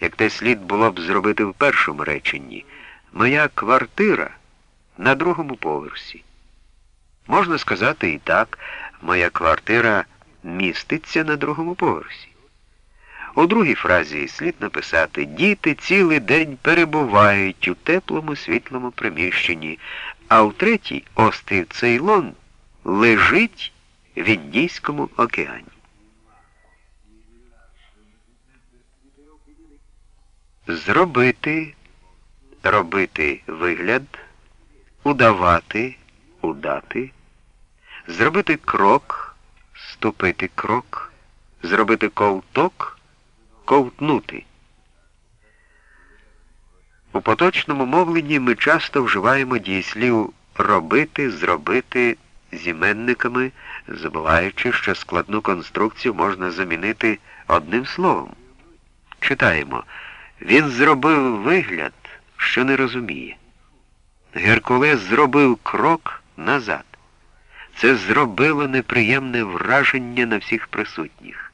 як те слід було б зробити в першому реченні. Моя квартира на другому поверсі. Можна сказати і так, моя квартира міститься на другому поверсі. У другій фразі слід написати Діти цілий день перебувають у теплому світлому приміщенні, а у третій острів Цейлон лежить в Індійському океані. Зробити, робити вигляд, удавати, удати, зробити крок, ступити крок, зробити ковток, ковтнути. У поточному мовленні ми часто вживаємо дієслів робити, зробити з іменниками, забуваючи, що складну конструкцію можна замінити одним словом. Читаємо. Він зробив вигляд, що не розуміє. Геркулес зробив крок назад. Це зробило неприємне враження на всіх присутніх.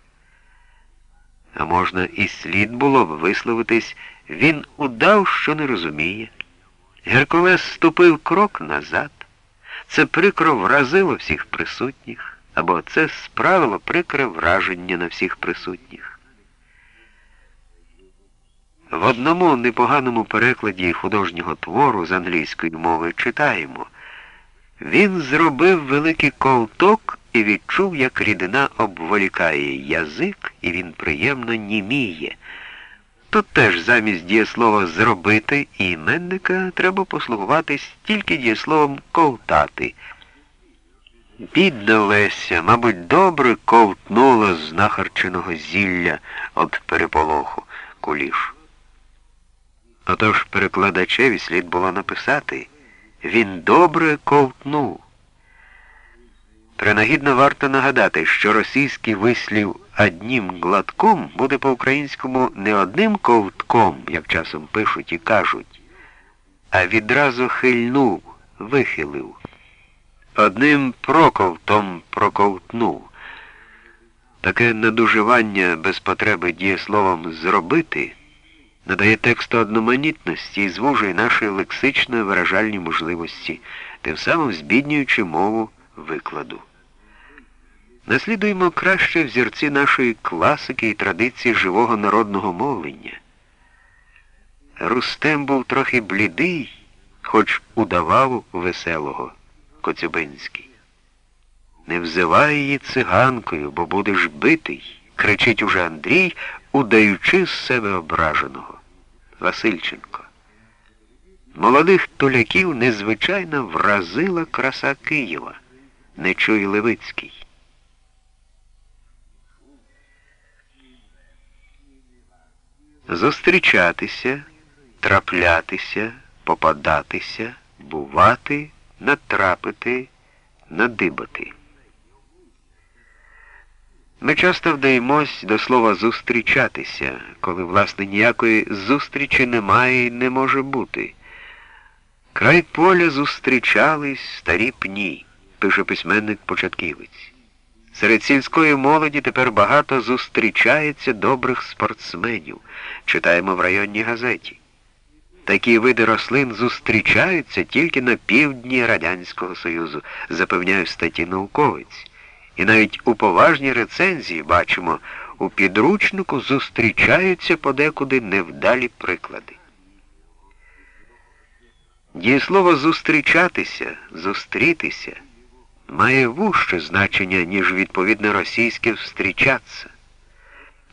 А можна і слід було б висловитись, він удав, що не розуміє. Геркулес ступив крок назад. Це прикро вразило всіх присутніх, або це справило прикре враження на всіх присутніх. В одному непоганому перекладі художнього твору з англійської мови читаємо Він зробив великий ковток і відчув, як рідина обволікає язик, і він приємно німіє. Тут теж замість дієслова зробити і іменника треба послугуватись тільки дієсловом ковтати. Бідна Леся, мабуть, добре ковтнула з нахарченого зілля від переполоху куліш. Отож перекладачеві слід було написати Він добре ковтнув. Принагідно варто нагадати, що російський вислів однім гладком буде по-українському не одним ковтком, як часом пишуть і кажуть, а відразу хильнув, вихилив. Одним проковтом проковтнув. Таке надуживання без потреби дієсловом зробити надає тексту одноманітності і звужує наші лексично виражальні можливості, тим самим збіднюючи мову викладу. Наслідуємо краще взірці нашої класики і традиції живого народного мовлення. Рустем був трохи блідий, хоч удавав веселого Коцюбинський. Не взивай її циганкою, бо будеш битий, кричить уже Андрій, удаючи з себе ображеного. Васильченко. Молодих туляків незвичайно вразила краса Києва, не чуй Левицький. Зустрічатися, траплятися, попадатися, бувати, натрапити, надибати. Ми часто вдаємось до слова зустрічатися, коли, власне, ніякої зустрічі немає і не може бути. Край поля зустрічались старі пні, пише письменник початківець. Серед сільської молоді тепер багато зустрічається добрих спортсменів, читаємо в районній газеті. Такі види рослин зустрічаються тільки на півдні Радянського Союзу, запевняє в статті науковець. І навіть у поважній рецензії бачимо, у підручнику зустрічаються подекуди невдалі приклади. Дієслово зустрічатися, зустрітися має вужче значення, ніж відповідне російське встрічатися.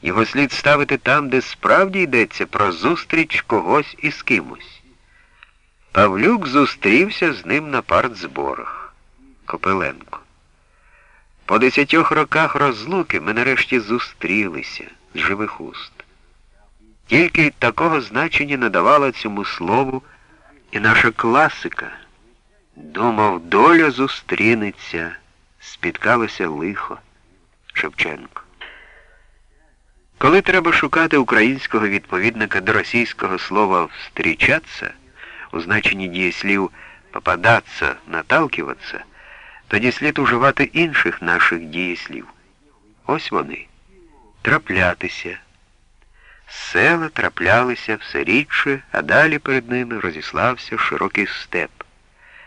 Його слід ставити там, де справді йдеться про зустріч когось із кимось. Павлюк зустрівся з ним на партзборах. Копеленко. По десятьох роках розлуки ми нарешті зустрілися з живих уст. Тільки такого значення надавала цьому слову і наша класика. Думав, доля зустрінеться, спіткалося лихо Шевченко. Коли треба шукати українського відповідника до російського слова «встрічаться» у значенні дієслів «попадаться», «наталкиваться», тоді слід уживати інших наших дієслів. Ось вони. Траплятися, Села траплялися все рідше, а далі перед ними розіслався широкий степ.